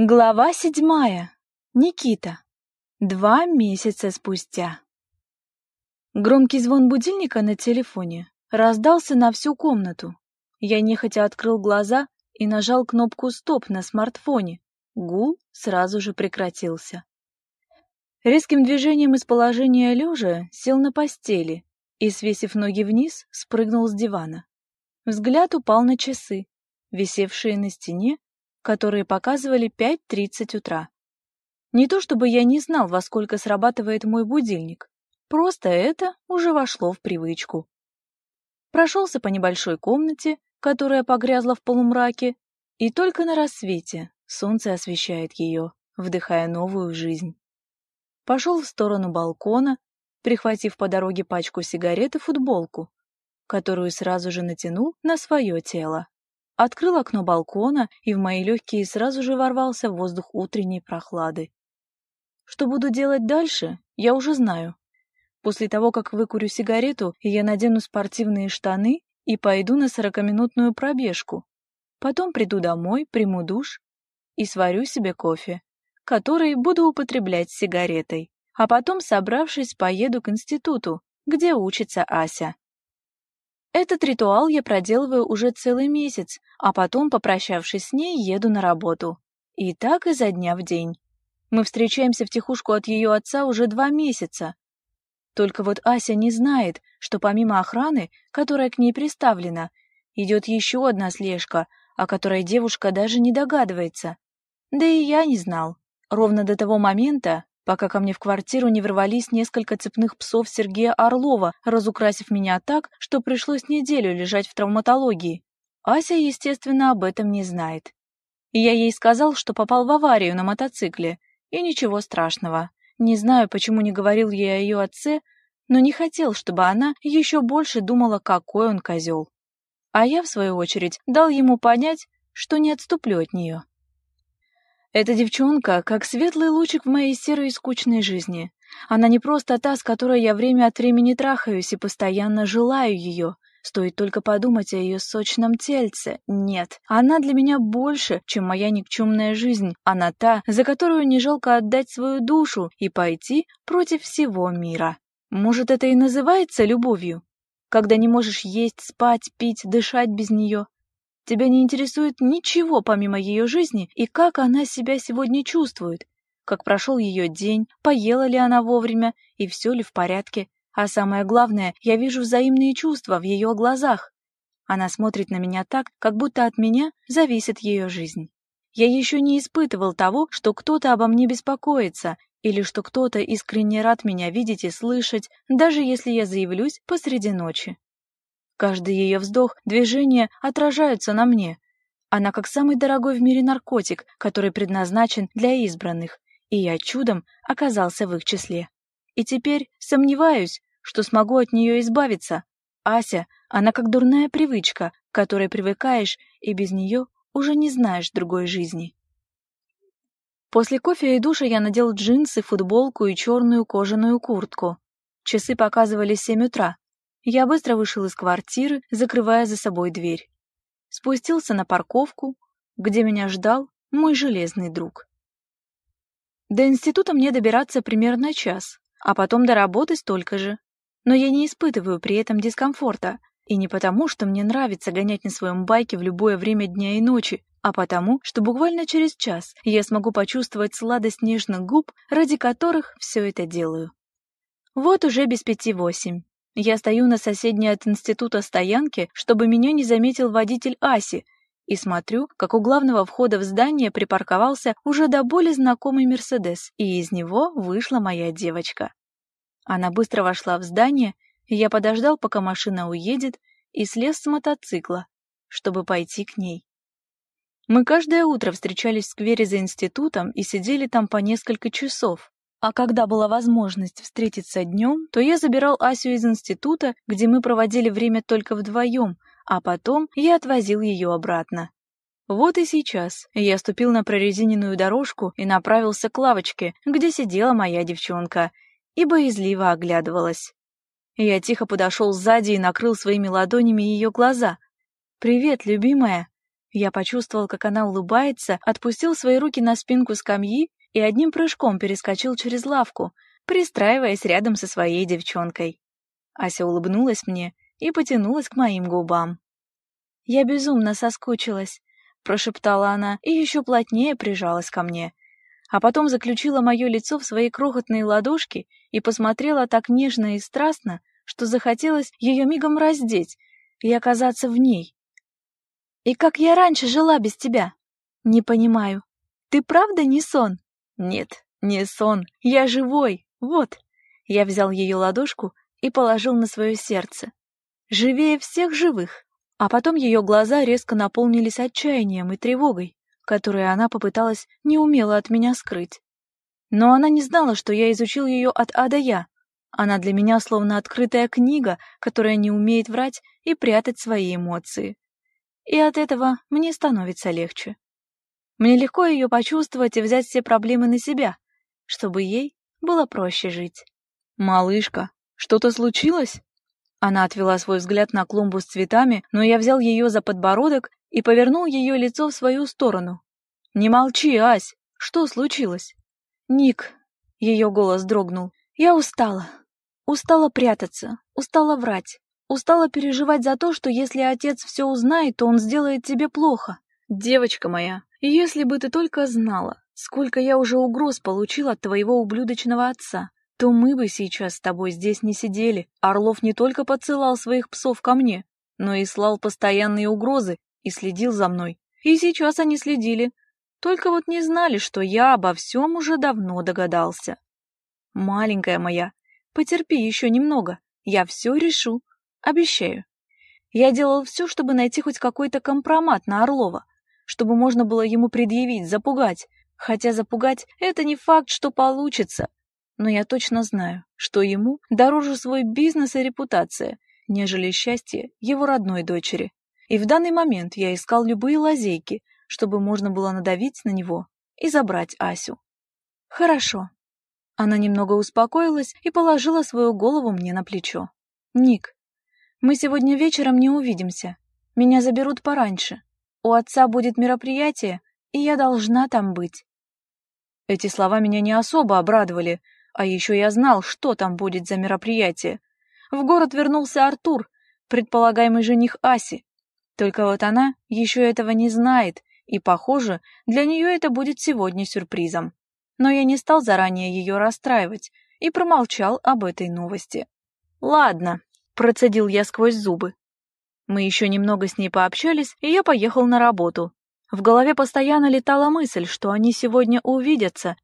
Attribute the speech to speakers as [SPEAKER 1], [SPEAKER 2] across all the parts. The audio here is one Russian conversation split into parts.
[SPEAKER 1] Глава седьмая. Никита. Два месяца спустя. Громкий звон будильника на телефоне раздался на всю комнату. Я нехотя открыл глаза и нажал кнопку «Стоп» на смартфоне. Гул сразу же прекратился. Резким движением из положения лежа сел на постели и, свесив ноги вниз, спрыгнул с дивана. Взгляд упал на часы, висевшие на стене которые показывали 5.30 утра. Не то чтобы я не знал, во сколько срабатывает мой будильник, просто это уже вошло в привычку. Прошелся по небольшой комнате, которая погрязла в полумраке, и только на рассвете солнце освещает ее, вдыхая новую жизнь. Пошел в сторону балкона, прихватив по дороге пачку сигарет и футболку, которую сразу же натянул на свое тело. Открыл окно балкона, и в мои легкие сразу же ворвался воздух утренней прохлады. Что буду делать дальше, я уже знаю. После того, как выкурю сигарету, я надену спортивные штаны и пойду на сорокаминутную пробежку. Потом приду домой, приму душ и сварю себе кофе, который буду употреблять сигаретой. А потом, собравшись, поеду к институту, где учится Ася. Этот ритуал я проделываю уже целый месяц, а потом, попрощавшись с ней, еду на работу. И так изо дня в день. Мы встречаемся в тихушку от ее отца уже два месяца. Только вот Ася не знает, что помимо охраны, которая к ней приставлена, идет еще одна слежка, о которой девушка даже не догадывается. Да и я не знал. Ровно до того момента, пока ко мне в квартиру не ворвались несколько цепных псов Сергея Орлова, разукрасив меня так, что пришлось неделю лежать в травматологии. Ася, естественно, об этом не знает. И я ей сказал, что попал в аварию на мотоцикле, и ничего страшного. Не знаю, почему не говорил ей о ее отце, но не хотел, чтобы она еще больше думала, какой он козел. А я, в свою очередь, дал ему понять, что не отступлю от нее. Эта девчонка как светлый лучик в моей серой и скучной жизни. Она не просто та, с которой я время от времени трахаюсь и постоянно желаю ее. Стоит только подумать о ее сочном тельце. Нет, она для меня больше, чем моя никчемная жизнь. Она та, за которую не жалко отдать свою душу и пойти против всего мира. Может, это и называется любовью? Когда не можешь есть, спать, пить, дышать без нее. Тебя не интересует ничего помимо ее жизни и как она себя сегодня чувствует, как прошел ее день, поела ли она вовремя и все ли в порядке. А самое главное, я вижу взаимные чувства в ее глазах. Она смотрит на меня так, как будто от меня зависит ее жизнь. Я еще не испытывал того, что кто-то обо мне беспокоится, или что кто-то искренне рад меня видеть и слышать, даже если я заявлюсь посреди ночи. Каждый ее вздох, движение отражаются на мне. Она как самый дорогой в мире наркотик, который предназначен для избранных, и я чудом оказался в их числе. И теперь сомневаюсь, что смогу от нее избавиться. Ася, она как дурная привычка, к которой привыкаешь, и без нее уже не знаешь другой жизни. После кофе и душа я надел джинсы, футболку и черную кожаную куртку. Часы показывали семь утра. Я быстро вышел из квартиры, закрывая за собой дверь. Спустился на парковку, где меня ждал мой железный друг. До института мне добираться примерно час, а потом до работы столько же. Но я не испытываю при этом дискомфорта, и не потому, что мне нравится гонять на своем байке в любое время дня и ночи, а потому, что буквально через час я смогу почувствовать сладость нежных губ, ради которых все это делаю. Вот уже без пяти восемь. Я стою на соседней от института стоянке, чтобы меня не заметил водитель Аси, и смотрю, как у главного входа в здание припарковался уже до боли знакомый Мерседес, и из него вышла моя девочка. Она быстро вошла в здание, и я подождал, пока машина уедет, и слез с мотоцикла, чтобы пойти к ней. Мы каждое утро встречались в сквере за институтом и сидели там по несколько часов, а когда была возможность встретиться днем, то я забирал Асю из института, где мы проводили время только вдвоем, а потом я отвозил ее обратно. Вот и сейчас я ступил на прорезиненную дорожку и направился к лавочке, где сидела моя девчонка, и боязливо оглядывалась. Я тихо подошел сзади и накрыл своими ладонями ее глаза. «Привет, любимая!» Я почувствовал, как она улыбается, отпустил свои руки на спинку скамьи и одним прыжком перескочил через лавку, пристраиваясь рядом со своей девчонкой. Ася улыбнулась мне и потянулась к моим губам. «Я безумно соскучилась», — прошептала она и еще плотнее прижалась ко мне. А потом заключила мое лицо в свои крохотные ладошки и посмотрела так нежно и страстно, что захотелось ее мигом раздеть и оказаться в ней. «И как я раньше жила без тебя?» «Не понимаю. Ты правда не сон?» «Нет, не сон. Я живой. Вот». Я взял ее ладошку и положил на свое сердце. Живее всех живых. А потом ее глаза резко наполнились отчаянием и тревогой, которые она попыталась неумело от меня скрыть. Но она не знала, что я изучил ее от А до Я. Она для меня словно открытая книга, которая не умеет врать и прятать свои эмоции. И от этого мне становится легче. Мне легко ее почувствовать и взять все проблемы на себя, чтобы ей было проще жить. «Малышка, что-то случилось?» Она отвела свой взгляд на клумбу с цветами, но я взял ее за подбородок и повернул ее лицо в свою сторону. «Не молчи, Ась! Что случилось?» «Ник!» — ее голос дрогнул. «Я устала. Устала прятаться, устала врать, устала переживать за то, что если отец все узнает, то он сделает тебе плохо. Девочка моя, если бы ты только знала, сколько я уже угроз получил от твоего ублюдочного отца, то мы бы сейчас с тобой здесь не сидели. Орлов не только подсылал своих псов ко мне, но и слал постоянные угрозы и следил за мной. И сейчас они следили. Только вот не знали, что я обо всем уже давно догадался. Маленькая моя, потерпи еще немного, я все решу, обещаю. Я делал все, чтобы найти хоть какой-то компромат на Орлова, чтобы можно было ему предъявить, запугать. Хотя запугать — это не факт, что получится. Но я точно знаю, что ему дороже свой бизнес и репутация, нежели счастье его родной дочери. И в данный момент я искал любые лазейки, чтобы можно было надавить на него и забрать Асю. Хорошо. Она немного успокоилась и положила свою голову мне на плечо. Ник, мы сегодня вечером не увидимся. Меня заберут пораньше. У отца будет мероприятие, и я должна там быть. Эти слова меня не особо обрадовали, а еще я знал, что там будет за мероприятие. В город вернулся Артур, предполагаемый жених Аси. Только вот она еще этого не знает, и, похоже, для нее это будет сегодня сюрпризом. Но я не стал заранее ее расстраивать и промолчал об этой новости. «Ладно», — процедил я сквозь зубы. Мы еще немного с ней пообщались, и я поехал на работу. В голове постоянно летала мысль, что они сегодня увидятся.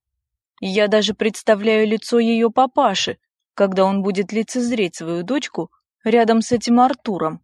[SPEAKER 1] Я даже представляю лицо ее папаши, когда он будет лицезреть свою дочку рядом с этим Артуром.